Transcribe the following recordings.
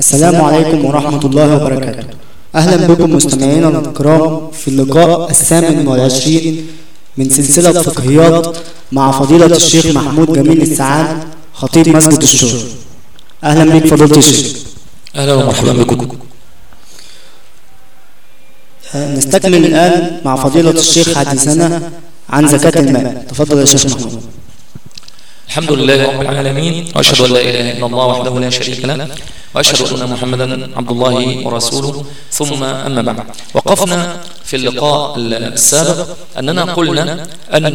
السلام عليكم ورحمة الله وبركاته. أهلا بكم مستمعينا الكرام في اللقاء الثامن والعشرين من سلسلة فقهيات مع فضيلة الشيخ محمود جميل السعاد خطيب مسجد الشورى أهلا بك فضيلة الشيخ. أهلا ومرحبا بكم. نستكمل الآن مع فضيلة الشيخ حديثنا عن زكاة المال. تفضل يا شيخ محمود. الحمد لله رب العالمين وأشهد أن لا إله إلا الله وحده لا شريك له وأشهد أن محمدا عبد الله ورسوله. ثم أما بعد وقفنا في اللقاء السابق أننا قلنا أن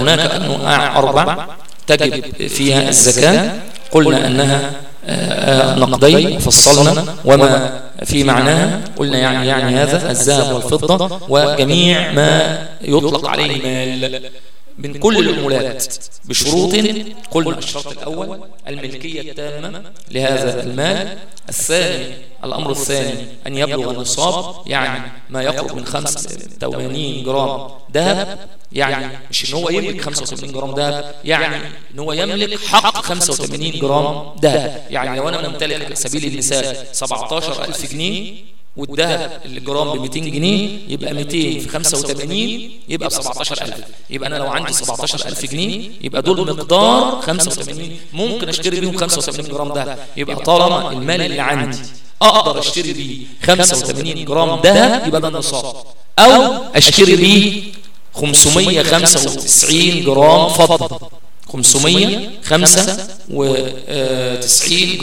هناك أنواع أربع تجب فيها الزكاة. قلنا أنها آه، نقدين فصلنا. وما في معناها؟ قلنا يعني يعني هذا الذهب والفضة وجميع ما يطلق عليه مال من كل العمولات بشروط قلنا الشرط الأول الملكية التامة لهذا المال الثاني الأمر الثاني أن يبلغ النصاب يعني ما يقرب من 85 جرام ذهب يعني مش إن هو يملك 85 جرام ذهب يعني إن هو يملك حق 85 جرام ذهب يعني لو أنا ممتلك على سبيل المثال 17000 جنيه والذهب الجرام ب 200 جنيه يبقى 200 في 85 يبقى ب 17000 يبقى أنا لو عندي 17000 جنيه يبقى دول مقدار 85 ممكن أشتري بيهم 85 جرام ذهب يبقى طالما المال اللي عندي أقدر أشتري بيه 85 جرام ذهب يبقى ده النصاب. أو أشتري بيه 595 جرام فضة. 595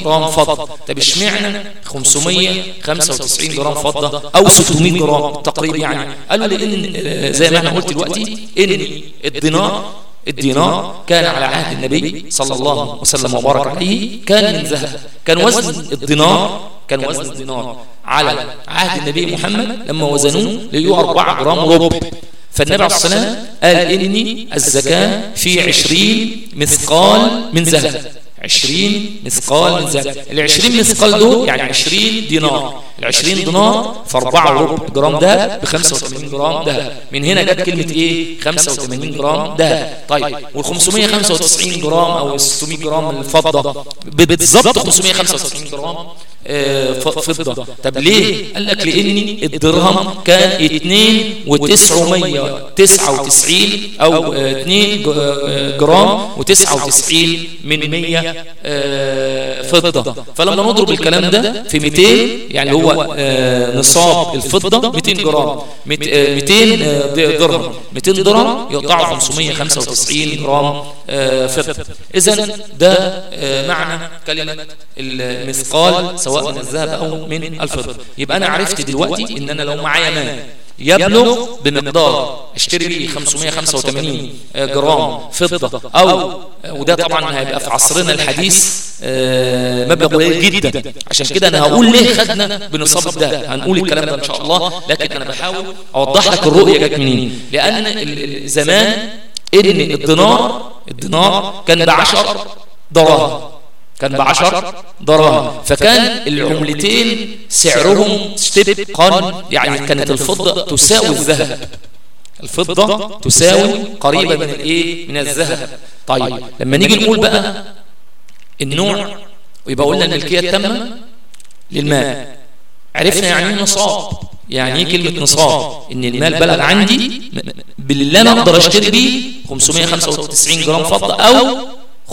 جرام فضة. طب اشمعنى 595 جرام فضة أو 600 جرام تقريبا؟ يعني قالوا لأن آه، زي ما أنا قلت دلوقتي إن الدينار الدينار كان على عهد النبي صلى الله وسلم وبارك عليه كان من ذهب. كان وزن الدينار كان وزن الدينار على عهد النبي محمد لما وزنوه لقيوه 4 جرام ربع فالنبي عليه الصلاة والسلام قال إني الزكاة في عشرين مثقال من ذهب. عشرين مثقال من ذهب. العشرين مثقال دول يعني عشرين دينار. العشرين دينار في أربعة وربع جرام دهب بخمسة وثمانين جرام دهب من هنا جت كلمة خمسة وثمانين جرام دهب طيب خمسة وتسعين جرام أو ستمية جرام الفضة. بالظبط خمسمية خمسة وتسعين جرام ف- فضة. طب ليه؟ قال لك لأن الدرهم كان 2 و999 أو آه، 2 ج- آه، جرام و99 من 100 آه، فضة فلما نضرب الكلام ده في 200 يعني هو آه، نصاب الفضة 200 جرام. مت- آه، 200 آه، د- درهم. 200 درهم يقطعوا 595 جرام آه، فضة. إذا ده آه، معنى كلمة المثقال سواء من الذهب أو من الفضة. يبقى أنا عرفت دلوقتي إن أنا لو معايا مال يبلغ بمقدار اشتري بيه 585 جرام فضة أو وده طبعا هيبقى في عصرنا الحديث آه، مبلغ قليل جدا. عشان كده أنا هقول ليه خدنا بنصاب ده. هنقول الكلام ده إن شاء الله لكن أنا بحاول أوضح لك الرؤية جت منين. لأن زمان إن الدينار الدينار كان بعشر دراهم كان بعشر دراهم فكان العملتين سعرهم طبقا يعني كانت الفضة تساوي الذهب. الفضة تساوي قريبة من الإيه؟ من الذهب. طيب لما نيجي نقول بقى النوع ويبقى قلنا الملكية التامة للمال عرفنا يعني إيه نصاب. يعني إيه كلمة نصاب؟ إن المال بلغ عندي باللي أنا أقدر أشتري بيه 595 جرام فضة أو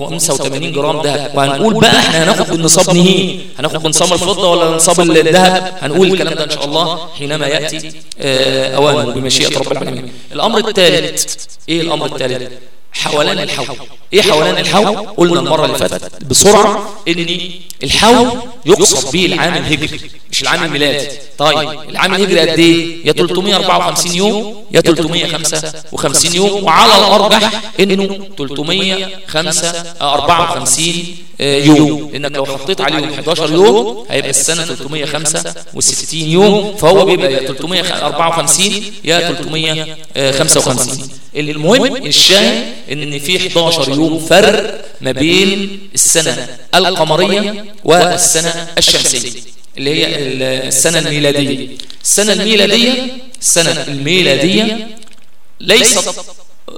85 جرام ذهب وهنقول بقى إحنا هناخد بالنصاب نهين هناخد بنصاب الفضة ولا نصاب الذهب هنقول الكلام ده إن شاء الله حينما يأتي آه، أوانه بمشيئة رب العالمين. الأمر الثالث. إيه الأمر الثالث؟ حولان الحول. إيه حولان الحول؟ قلنا المرة اللي فاتت. بسرعة إن الحول يقصد به العام الهجري. مش العام الميلادي. طيب العام الهجري قد إيه؟ يا 354 يوم يا 355 يوم. وعلى الارجح إنه 354 يوم. لأنك لو حطيت عليهم 11 يوم هيبقى السنة 365 يوم. فهو بيبقى يا 354 يا 355 اللي المهم الشاهد إن في 11 يوم فرق ما بين السنة القمرية والسنة الشمسية اللي هي السنة الميلادية. السنة الميلادية السنة الميلادية ليست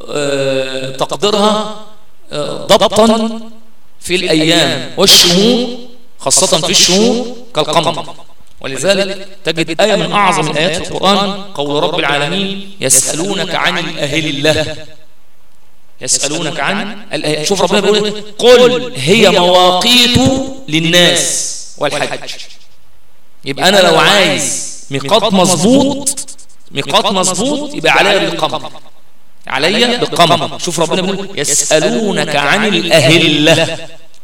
آه، تقديرها آه، ضبطا في الأيام والشهور خاصة في الشهور كالقمر. ولذلك تجد آية من أعظم الآيات في القرآن قول رب العالمين يسألونك عن الأهلة يسألونك عن الأهلة شوف ربنا بيقول إيه؟ قل هي مواقيت للناس والحج. يبقى أنا لو عايز ميقات مظبوط ميقات مظبوط يبقى عليا بالقمر. عليا بالقمر. شوف ربنا بيقول يسألونك عن الأهلة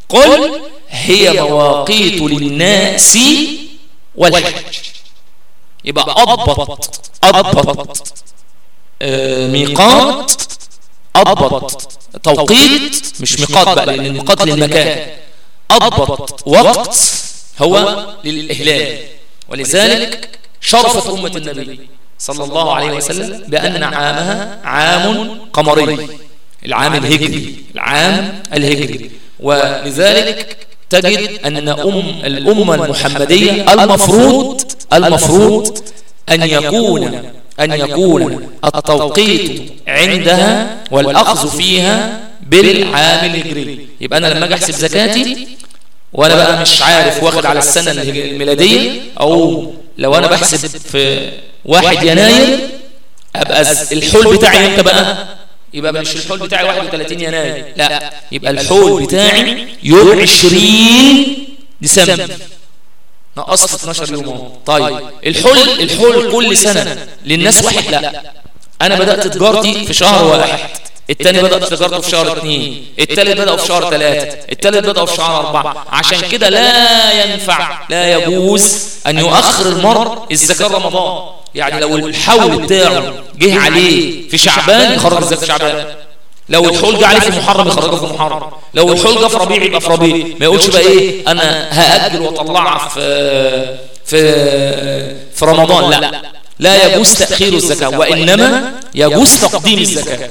قل هي مواقيت للناس والحج. يبقى أضبط. أضبط. آه، ميقات. أضبط. توقيت. مش ميقات بقى لأن الميقات للمكان. أضبط. وقت هو للإهلال. ولذلك شرفت أمة النبي صلى الله عليه وسلم بأن عامها عام قمري العام الهجري العام الهجري. ولذلك تجد أن أم الأمة المحمدية المفروض المفروض أن يكون أن يكون التوقيت عندها والأخذ فيها بالعام الهجري يبقى أنا لما أجي أحسب زكاتي وأنا بقى مش عارف واخد على السنة الميلادية أو لو أنا بحسب في واحد يناير أبقى الحول بتاعي إمتى بقى؟ يبقى مش الحول بتاعي 31 يناير. لا يبقى الحول بتاعي يوم 20 ديسمبر. نقصت 12 يوم. اهو طيب الحول الحول كل سنة. للناس واحد لا. أنا بدأت تجارتي في شهر واحد. التاني بدأ تجارته في شهر اثنين التالت بدأ في شهر ثلاثة التالت بدأ في شهر أربعة. عشان كده لا ينفع لا يجوز أن يؤخر المرء الزكاة رمضان. يعني لو الحول بتاعه جه عليه في شعبان يخرج الزكاة في شعبان. لو الحول جه عليه في محرم يخرجه في محرم. لو الحول جه في ربيع يبقى في ربيع ما يقولش بقى إيه أنا هأجل واطلعها في في في رمضان. لا لا يجوز تأخير الزكاة وإنما يجوز تقديم الزكاة.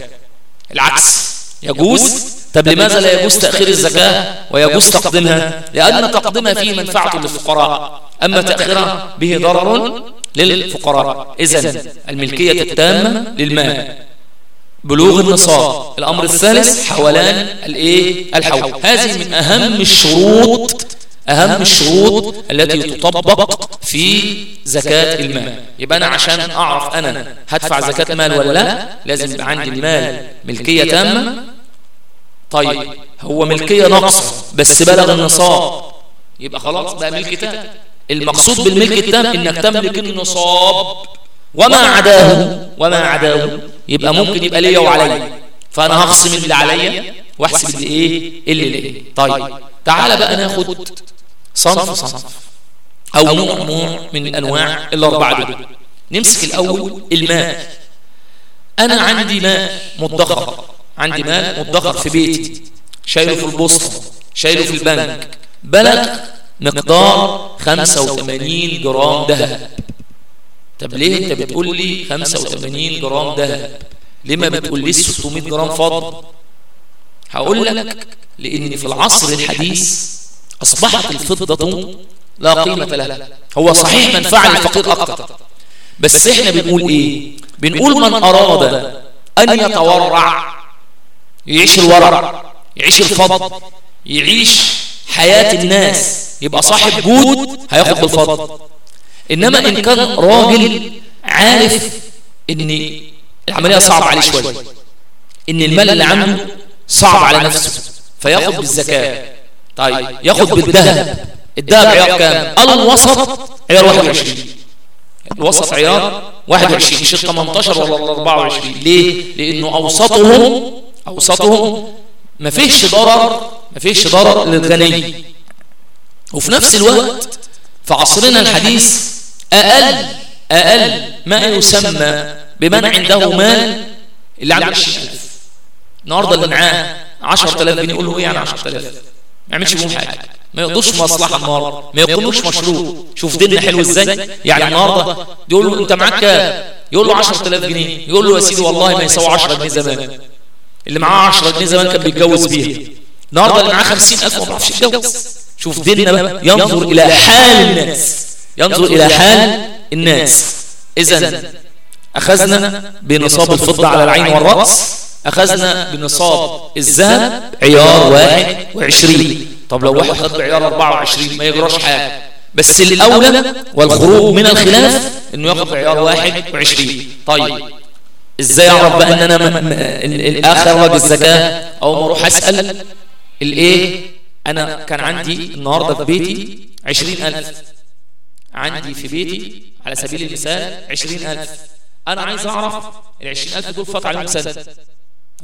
العكس. يجوز طب لماذا لا يجوز تأخير الزكاة ويجوز تقديمها؟ لأن تقديمها فيه منفعة للفقراء. أما تأخيرها به ضرر للفقراء. إذن الملكية التامة للمال. بلوغ النصاب. الأمر الثالث حولان الإيه؟ الحول هذه من أهم الشروط. أهم الشروط التي تطبق في زكاة المال. يبقى أنا عشان أعرف أنا هدفع زكاة مال ولا لا لازم يبقى عندي المال. ملكية تامة طيب هو ملكية ناقصة بس بلغ النصاب. يبقى خلاص بقى ملك تام. المقصود بالملك التام إنك تملك النصاب. وما عداه وما عداه. يبقى ممكن يبقى ليا وعليا. فأنا هخصم اللي عليا واحسب اللي إيه اللي ليا طيب تعال بقى ناخد صنف صنف. أو نوع نوع من الانواع الاربعه دول نمسك الأول الماء. أنا عندي ماء مدخر عندي مال مدخر في بيتي شايله في البوسطة شايله في البنك. بلغ مقدار 85 جرام ذهب. طب ليه انت بتقول لي 85 جرام ذهب؟ ليه ما بتقول لي 600 جرام فضه هقول لك لأن في العصر الحديث أصبحت الفضة لا قيمة لها. هو صحيح منفعه للفقير أكتر بس إحنا بنقول إيه؟ بنقول من أراد أن يتورع يعيش الورع يعيش الفضل يعيش حياة الناس يبقى صاحب جود هياخد بالفضل. إنما إن كان راجل عارف إن العملية صعبة عليه شوية. إن المال اللي عنده صعب على نفسه. فياخد بالزكاة. طيب ياخد بالذهب. الذهب عيار كام؟ الوسط عيار 21 الوسط عيار 21 مش ال 18 ولا ال 24 ليه؟ لأنه أوسطهم أوسطهم ما فيش ضرر ما فيش ضرر للغني. وفي نفس الوقت في عصرنا الحديث أقل أقل ما يسمى بمن عنده مال اللي عنده 20000 النهارده اللي معاه 10000 جنيه يقول له إيه يعني 10000 ما يعملش بيهم حاجة. ما يقضوش مصلحة النهارده. ما يقوموش مشروع شوف ديننا حلو إزاي؟ يعني النهارده يقول له أنت معاك يقول له 10000 جنيه. يقول له يا سيدي والله ما يساوي 10 جنيه زمان. اللي معاه 10 جنيه زمان كان بيتجوز بيها. النهارده اللي معاه 50000 ما بيعرفش يتجوز شوف ديننا بقى. ينظر إلى حال الناس. ينظر إلى حال الناس. اذا أخذنا بنصاب الفضة على العين والرأس. أخذنا بنصاب الذهب عيار واحد وعشرين. طب لو واحد خد بعيار 24 ما يجراش حاجة. بس الأولى والخروج من الخلاف إنه ياخد بعيار 21 طيب. إزاي اعرف بقى ان أنا الآخر الزكاة؟ أو ما أروح أسأل الإيه؟ أنا كان عندي النهارده في بيتي 20000 عندي في بيتي على سبيل المثال 20000 أنا عايز أعرف ال 20000 دول فات عليهم سنه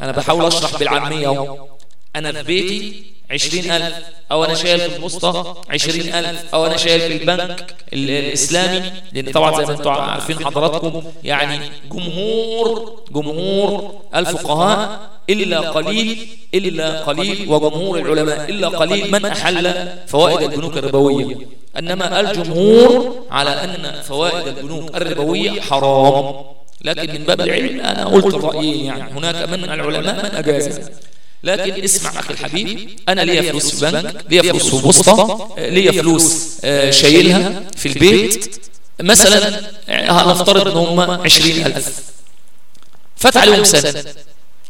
أنا بحاول أشرح بالعامية أهو. أنا في بيتي 20000 أو أنا شايل في البوسطه 20000 أو أنا شايل في البنك ال- الإسلامي لأن طبعا زي ما أنتم عارفين حضراتكم يعني جمهور جمهور الفقهاء إلا قليل إلا قليل وجمهور العلماء إلا قليل من أحل فوائد البنوك الربوية. إنما الجمهور على أن فوائد البنوك الربوية حرام. لكن من باب العلم أنا قلت الرأيين يعني هناك من العلماء من أجازها. لكن اسمع أخي الحبيب أنا ليا فلوس في بنك ليا فلوس في بوسطه آه، ليا فلوس آه، شايلها في البيت. مثلا آه، هنفترض إن هم 20000 فات عليهم سنة.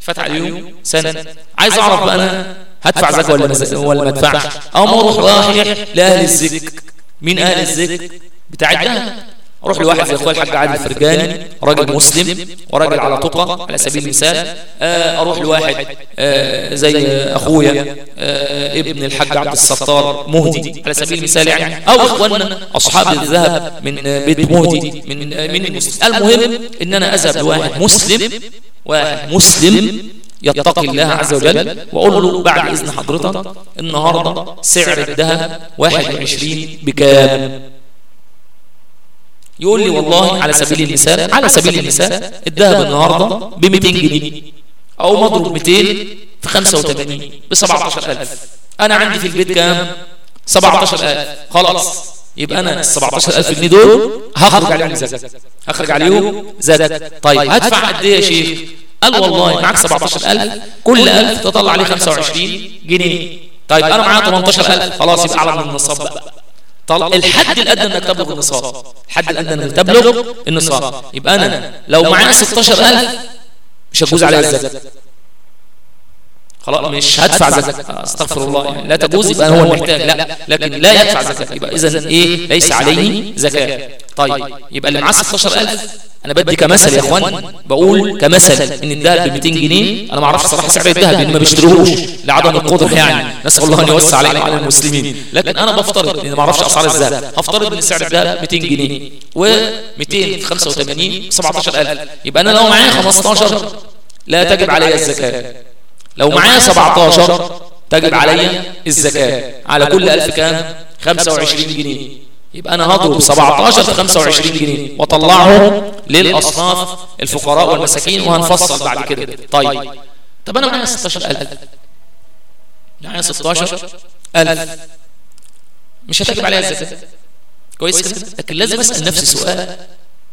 فات عليهم سنة. عايز أعرف بقى أنا هدفع زكاة ولا ما- ولا ما ادفعش أو أروح رايح لأهل الزك. مين أهل الزك؟ بتاع الدهب أروح لواحد زي اخويا الحاج عادل الفرجاني راجل مسلم وراجل على تقى على سبيل المثال آه، أروح لواحد آه، زي أخويا آه، ابن الحاج عبد الستار مهدي على سبيل المثال يعني أو إخواننا أصحاب الذهب من بيت مهدي من من المسلم. المهم إن أنا أذهب لواحد مسلم واحد مسلم يتقي الله عز وجل وأقول له بعد إذن حضرتك النهارده سعر الذهب 21 بكام؟ يقول لي والله على سبيل المثال على سبيل المثال الذهب النهارده ب 200 جنيه أو مضروب 200 في 85 ب 17000 أنا عندي في البيت كام؟ 17000 خلاص. يبقى أنا ال 17000 جنيه دول هخرج عليهم زكاه هخرج عليهم زكاه طيب هدفع قد إيه يا شيخ؟ قال والله معاك 17000 كل 1000 تطلع عليه 25 جنيه. طيب أنا معايا 18000 خلاص يبقى أعلى من النصاب بقى. طل... الحد الأدنى انك تبلغ النصاب. الحد الأدنى انك تبلغ النصاب. يبقى أنا لو معايا 16000 مش هتجوز عليا الزكاه خلاص مش هدفع زكاة. أستغفر الله. يعني لا تجوز يبقى هو المحتاج لا لكن لا يدفع زكاة. يبقى اذا إيه؟ ليس عليه زكاة. طيب يبقى اللي معاه 16000 أنا بدي كمثل يا إخوان. بقول كمثل إن الذهب ب 200 جنيه أنا ما أعرفش صراحة سعر الذهب لأن ما بيشتروهوش لعدم القدره يعني. نسأل الله أن يوسع علينا وعلى المسلمين. لكن أنا بفترض لأن ما أعرفش أسعار الذهب. هفترض إن سعر الذهب 200 جنيه. و200 في 85 17000 يبقى أنا لو معايا 15 لا تجب علي الزكاه لو معايا 17 تجب علي الزكاة. على كل 1000 كام؟ 25 جنيه. يبقى أنا هضرب 17 في 25 جنيه. وأطلعهم للأصناف الفقراء والمساكين وهنفصل بعد كده. طيب. طب أنا معايا 16000 معايا 16000 مش هتجب عليها الزكاة. كويس كده؟ لكن لازم أسأل نفسي سؤال.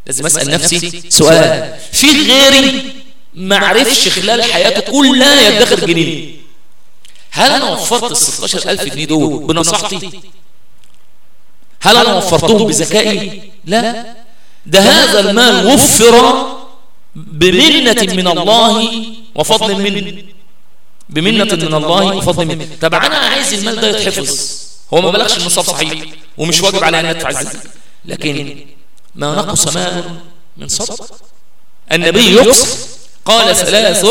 لازم أسأل نفسي سؤال. في غيري ما عرفش خلال حياته كلها يدخر جنيه هل أنا وفرت ال 16000 جنيه دول بنصيحتي هل أنا وفرتهم بذكائي؟ لا. ده هذا المال وفر بمنة من الله وفضل منه. بمنة من الله وفضل منه. طب أنا عايز المال ده يتحفظ. هو ما بلغش النصاب صحيح. ومش واجب علي ان ادفع الزكاه لكن ما نقص مال من صدقه النبي يقسم قال ثلاث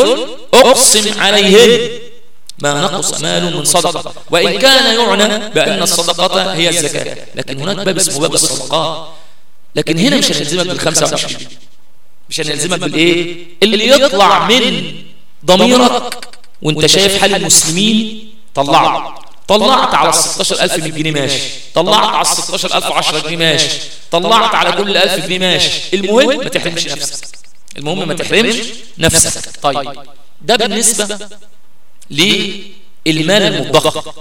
أقسم عليهن ما نقص مال من صدقة. وإن كان يعنى بأن الصدقة هي الزكاة. لكن هناك باب اسمه باب الصدقات لكن هنا مش هنلزمك بالخمسة وعشرين مش هنلزمك بالإيه؟ اللي يطلع من ضميرك وانت شايف حال المسلمين طلعت طلعت على ال 16000 100 جنيه ماشي طلعت على ال 16000 10 جنيه ماشي طلعت على كل 1000 جنيه ماشي المهم ما تحرمش نفسك. المهم ما تحرمش نفسك. طيب. ده بالنسبة للمال المدخر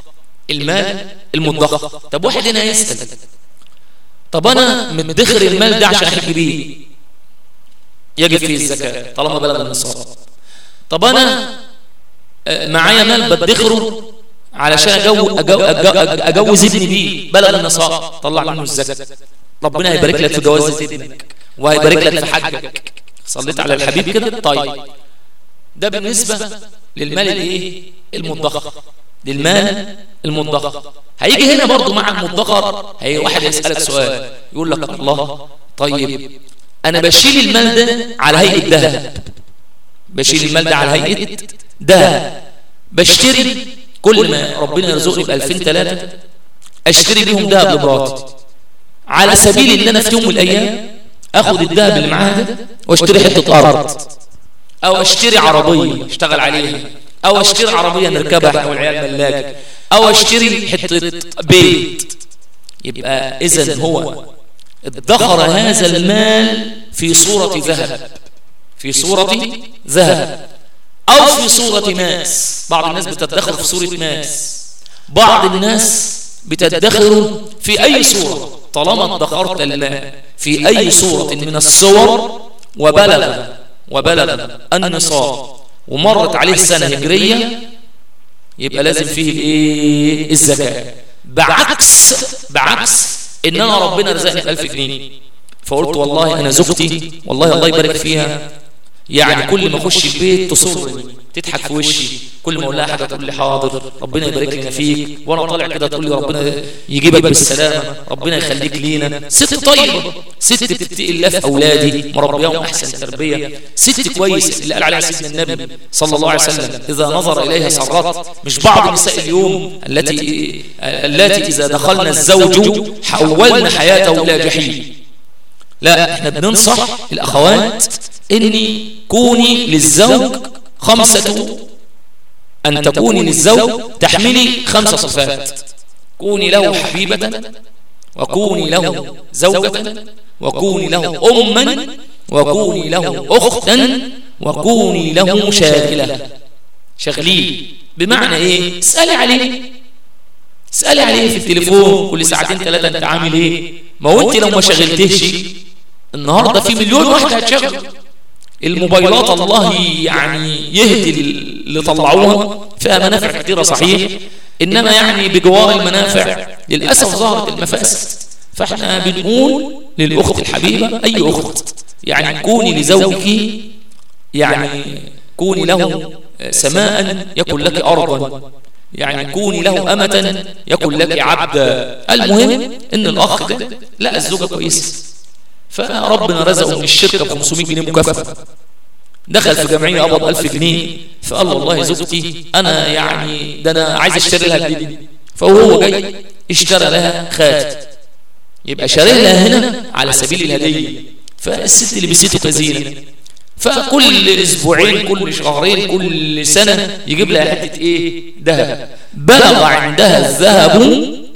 المال المدخر طب واحد هنا يسأل. طب أنا مدخر المال ده عشان أحج بيه. يجب فيه الزكاة. طالما بلغ النصاب طب أنا معايا مال بدخره علشان أجو أجو أجو أجوز ابني بيه. بلغ النصاب طلع منه الزكاة. ربنا هيبارك لك في جواز ابنك. وهيبارك لك في حجك. صليت على الحبيب كده؟ طيب. ده بالنسبة للمال الايه المدخر للمال المدخر هيجي هنا برضو مع المدخر هي واحد يسألك سؤال. يقول لك الله طيب أنا بشيل المال ده على هيئة ذهب بشيل المال ده على هيئة ذهب بشتري كل ما ربنا يرزقني ب 2000 3 أشتري بيهم ذهب لمراتي. على سبيل إن أنا في يوم من الأيام اخد الذهب اللي معاها ده واشتري حتة أرض. أو أشتري عربية أشتغل عليها. أو أشتري عربية نركبها إحنا والعيال ملاك أو أشتري حتة بيت. يبقى اذا هو ادخر هذا المال في صورة ذهب. في صورة ذهب. أو في صورة ماس. بعض الناس بتدخر في صورة ماس. بعض الناس بتدخر في أي صورة. طالما ادخرت المال في أي صورة من الصور وبلغ وبلغ النصاب ومرت عليه سنة هجرية يبقى لازم فيه الايه الزكاة. بعكس بعكس ان انا ربنا رزقني ب 1000 جنيه. فقلت والله أنا زوجتي والله الله يبارك فيها. يعني كل ما أخش البيت تصرني. تضحك في وشي. كل ما أقول لها حاجة تقول لي حاضر. ربنا يبارك لنا فيك. وأنا طالع كده تقول لي ربنا يجيبك بالسلامه ربنا يخليك لينا. ست طيبه ست بتتقي الله في أولادي. مربياهم أحسن تربية. ست كويس اللي قال عليها سيدنا النبي صلى الله عليه وسلم. إذا نظر إليها سرت. مش بعض نساء اليوم التي التي إذا دخلنا الزوج حولنا حياته إلى جحيم. لا إحنا بننصح الأخوات إني كوني للزوج خمسة أن تكوني للزوج تحملي خمس صفات. كوني له حبيبة وكوني له زوجة وكوني له أما وكوني له أختا وكوني له شاغلة. شغليه بمعنى إيه؟ اسألي عليه. اسألي عليه في التليفون كل ساعتين ثلاثة أنت عامل إيه؟ ما هو انت لو ما شغلتهش. النهاردة في مليون واحد هتشغل. الموبايلات الله يعني يهدي اللي طلعوها فيها منافع كثيرة صحيح. إنما يعني بجوار المنافع. للأسف ظهرت المفاسد. فإحنا بنقول للأخت الحبيبة أي أخت؟ يعني كوني لزوجك يعني كوني له سماء يكن لك أرضا. يعني كوني له أمة يكن لك عبدا. المهم إن الأخ ده لا الزوجة كويسة فربنا رزقه من الشركة ب 500 جنيه مكافأة. دخل في جمعية قبض 1000 جنيه. فقال والله زوجتي أنا يعني ده أنا عايز أشتري لها جديد فهو جاي اشترى لها خاتم يبقى شاري لها هنا على سبيل الهدية فالست اللي بيسيته كزينة فكل أسبوعين كل شهرين كل سنة يجيب لها حتة إيه؟ ذهب. بلغ عندها الذهب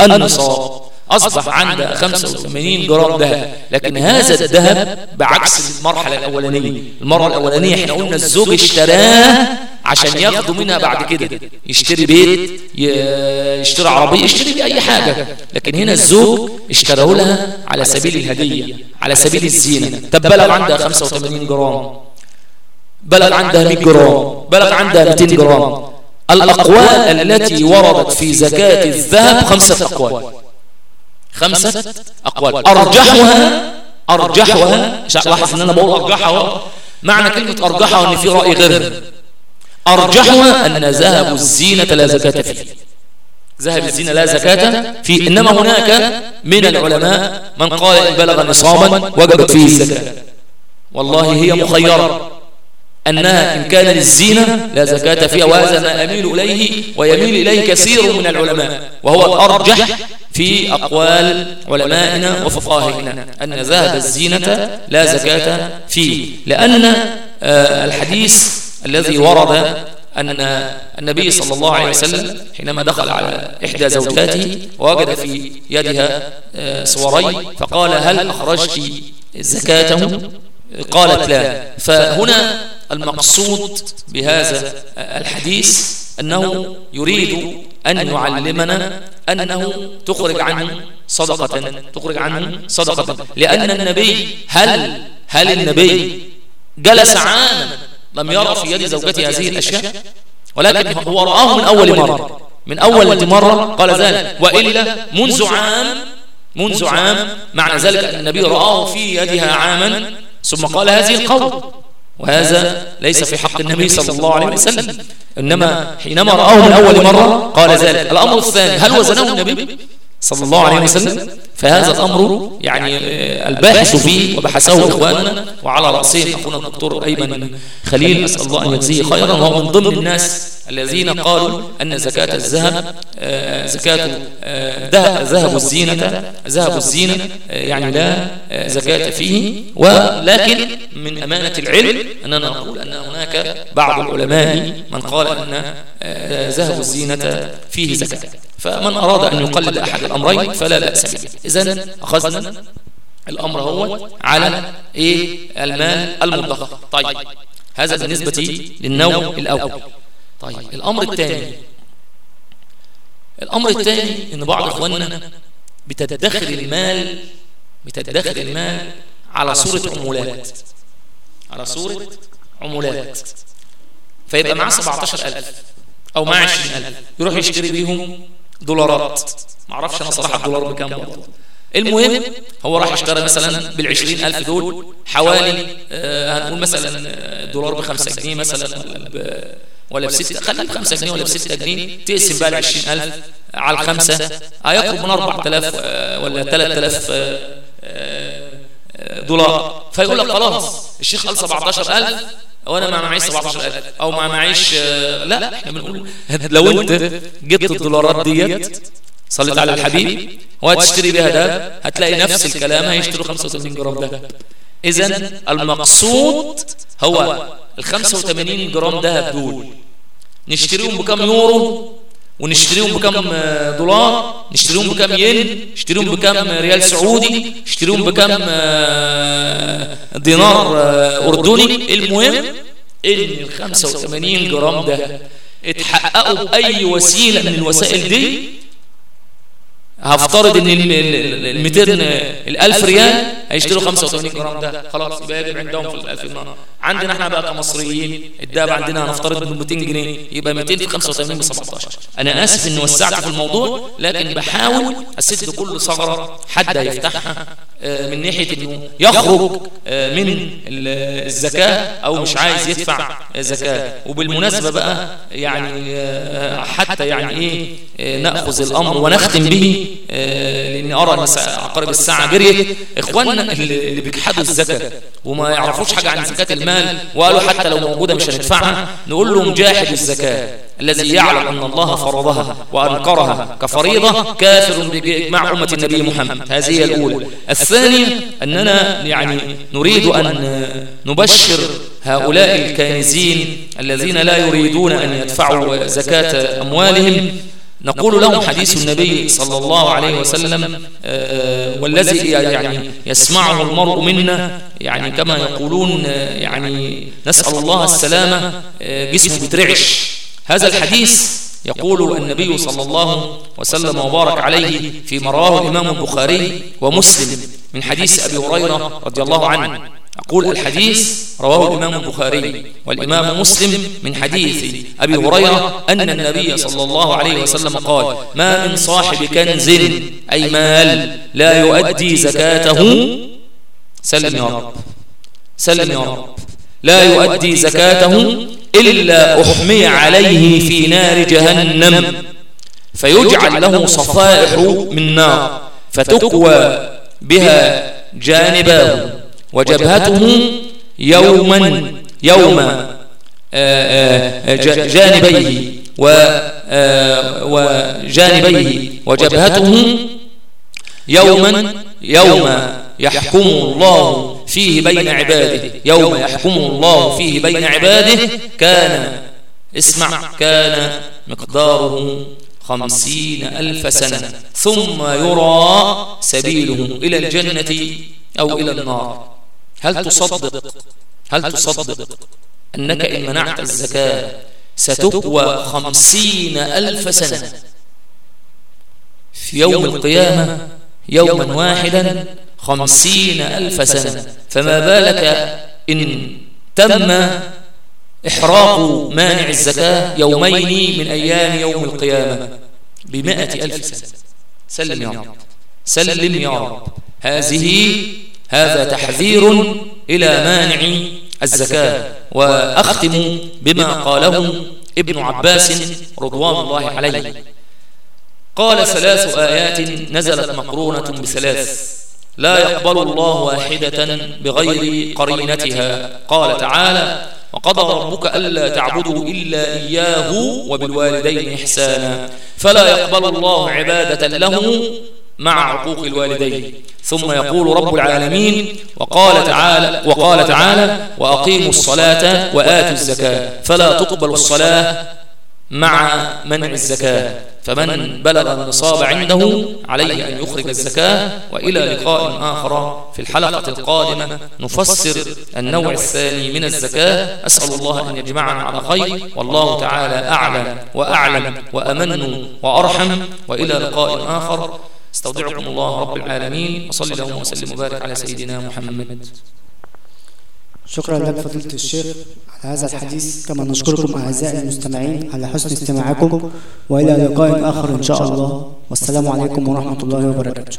النصاب. أصبح عندها 85 جرام ذهب. لكن هذا الذهب بعكس المرحلة الأولانية. المرة الأولانية إحنا قلنا الزوج اشتراه عشان ياخدوا منها بعد كده. يشتري بيت يشتري عربية يشتري بيه أي حاجة. لكن هنا الزوج اشتراه لها على سبيل الهدية على سبيل الزينة. طب بلغ عندها 85 جرام. بلغ عندها 100 جرام. بلغ عندها 200 جرام. الأقوال التي وردت في زكاة الذهب خمسة أقوال خمسة أقوال. أرجحها أرجحها لاحظ إن أنا بقول أرجحها. معنى كلمة أرجحها إن في رأي غير. أرجحها أن ذهب الزينة لا زكاة فيه. ذهب الزينة لا زكاة فيه. إنما هناك من العلماء من قال إن بلغ نصابا وجبت فيه الزكاة والله هي مخيرة. أنها إن كان للزينة لا زكاة فيها وهذا ما أميل إليه ويميل إليه كثير من العلماء. وهو الأرجح في أقوال علمائنا وفقاهنا أن ذهب الزينة لا زكاة فيه. لأن الحديث الذي ورد أن النبي صلى الله عليه وسلم حينما دخل على إحدى زوجاته ووجد في يدها صوري فقال هل أخرجت زكاته؟ قالت لا. فهنا المقصود بهذا الحديث أنه يريد أن يعلمنا أنه تخرج عنه صدقة تخرج عنه صدقة. لأن النبي هل هل النبي جلس عاما لم يرى في يد زوجته هذه الأشياء؟ ولكن هو رآه من أول مرة من أول مرة قال ذلك. وإلا منذ عام منذ عام معنى ذلك أن النبي رآه في يدها عاما ثم قال هذه القول. وهذا ليس في حق النبي صلى الله عليه وسلم. إنما حينما رآه من أول مرة قال ذلك. الأمر الثاني هل وزنه النبي؟ صلى الله عليه وسلم. فهذا الأمر يعني آه، الباحث فيه وبحثه إخواننا وعلى رأسهم أخونا الدكتور أيمن خليل. أسأل الله أن يجزيه خيرا وهو من ضمن الناس. الذين قالوا أن زكاة الذهب زكاة ذهب الزينة ذهب الزينة آه، يعني لا آه، زكاة فيه. ولكن من أمانة العلم أننا نقول أن هناك بعض العلماء من قال أن آه، ذهب الزينة فيه زكاة. فمن أراد أن يقلد أحد الأمرين فلا بأس به. إذن أخذنا الأمر هو على إيه؟ المال المدخر طيب. هذا بالنسبة للنوع الأول. طيب الأمر الثاني الأمر الثاني إن بعض إخواننا بتدخر المال بتدخر المال على صورة عمولات. على صورة عمولات. فيبقى معاه 17000 أو معاه 20000 يروح يشتري بيهم دولارات. معرفش أنا صراحة الدولار بكام برضه. المهم هو راح اشترى مثلا بالعشرين ألف دول حوالي آه هنقول مثلا آه، دولار بخمسة جنيه مثلا ولا بستة خلينا بخمسة جنيه ولا بستة جنيه تقسم بقى العشرين ألف على الخمسة. هيقرب من أربعة آلاف آه، ولا ثلاثة آلاف آه، آه، دولار. فيقول لك خلاص الشيخ قال 17000 وأنا ما معيش 17000 أو ما معيش لا إحنا بنقول لو انت جبت الدولارات ديت صليت على الحبيب وهتشتري بها ده هتلاقي نفس الكلام هيشتروا 85 جرام ده اذا المقصود هو ال 85 جرام دهب دول. نشتريهم بكم يورو؟ ونشتريهم بكم آه، دولار؟ نشتريهم بكم ين؟ نشتريهم بكم ريال سعودي؟ نشتريهم بكم آه، دينار آه، أردني؟ المهم إن ال 85 جرام ده اتحققوا بأي وسيلة من الوسائل دي؟ هفترض ال ال- 200 ال 1000 ريال هيشتروا 85 جرام ده. خلاص يبقى يجب عندهم في ال 1000 دينار عندنا إحنا بقى كمصريين الدهب عندنا هنفترض انه 200 جنيه يبقى 200 في 85 ب 17 أنا آسف إني وسعت في الموضوع لكن بحاول أسد كل ثغرة حد هيفتحها آه، من ناحية إنه يخرج آه، من ال- الزكاة أو مش عايز يدفع زكاة. وبالمناسبة بقى يعني آه، حتى يعني إيه آه، نأخذ الأمر ونختم به لاني ارى عقارب الساعة جريت اخواننا اللي بيجحدوا الزكاة وما يعرفوش حاجة عن زكاة المال وقالوا حتى لو موجودة مش هندفعها نقول لهم جاحد الزكاة الذي يعلم أن الله فرضها وانكرها كفريضة كافر باجماع أمة النبي محمد. هذه هي الأولى. الثانية أننا يعني نريد أن نبشر هؤلاء الكانزين الذين لا يريدون أن يدفعوا زكاة أموالهم نقول لهم حديث النبي صلى الله عليه وسلم آه، والذي يعني يسمعه المرء منا يعني كما يقولون آه، يعني نسأل الله السلامة آه، جسمه بيترعش هذا الحديث يقول النبي صلى الله وسلم وبارك عليه في رواه الإمام البخاري ومسلم من حديث أبي هريرة رضي الله عنه. أقول الحديث رواه الإمام البخاري والإمام مسلم من حديث أبي هريرة أن النبي صلى الله عليه وسلم قال ما من صاحب كنز أي مال لا يؤدي زكاته سلم يا رب. سلم يا رب. لا يؤدي زكاته إلا أحمي عليه في نار جهنم. فيجعل له صفائح من نار. فتكوى بها جانباه وجبهته يوما يوم آه، آه، ج- جانبيه آه، وجانبيه وجبهته يوما يوم يحكم الله فيه بين عباده. يوم يحكم الله فيه بين عباده. كان اسمع كان مقداره خمسين ألف سنة. ثم يرى سبيله إلى الجنة أو إلى النار. هل تصدق؟ هل تصدق؟ أنك إن منعت الزكاة ستقوى خمسين ألف سنة. في يوم القيامة يوما واحدا خمسين ألف سنة. فما بالك إن تم إحراق مانع الزكاة يومين من أيام يوم القيامة. بمائة ألف سنة. سلم يا رب. سلم يا رب. هذه هذا تحذير إلى مانع الزكاة. وأختم بما قاله ابن عباس رضوان الله عليه. قال ثلاث آيات نزلت مقرونة بثلاث. لا يقبل الله واحدة بغير قرينتها. قال تعالى وقضى ربك ألا تعبدوا إلا إياه وبالوالدين إحسانا. فلا يقبل الله عبادة له مع عقوق الوالدين. ثم يقول رب العالمين وقال تعالى وقال تعالى وأقيموا الصلاة وآتوا الزكاة. فلا تقبل الصلاة مع منع الزكاة. فمن بلغ النصاب عنده عليه أن يخرج الزكاة. وإلى لقاء آخر في الحلقة القادمة نفسر النوع الثاني من الزكاة. أسأل الله أن يجمعنا على خير. والله تعالى أعلى وأعلم وأمن وأرحم. وإلى لقاء آخر. استودعكم الله رب العالمين وصلي اللهم وسلم وبارك على سيدنا محمد. شكرا لك فضيلة الشيخ على هذا الحديث. كما نشكركم أعزائي المستمعين على حسن استماعكم وإلى لقاء آخر إن شاء الله. والسلام عليكم ورحمة الله وبركاته.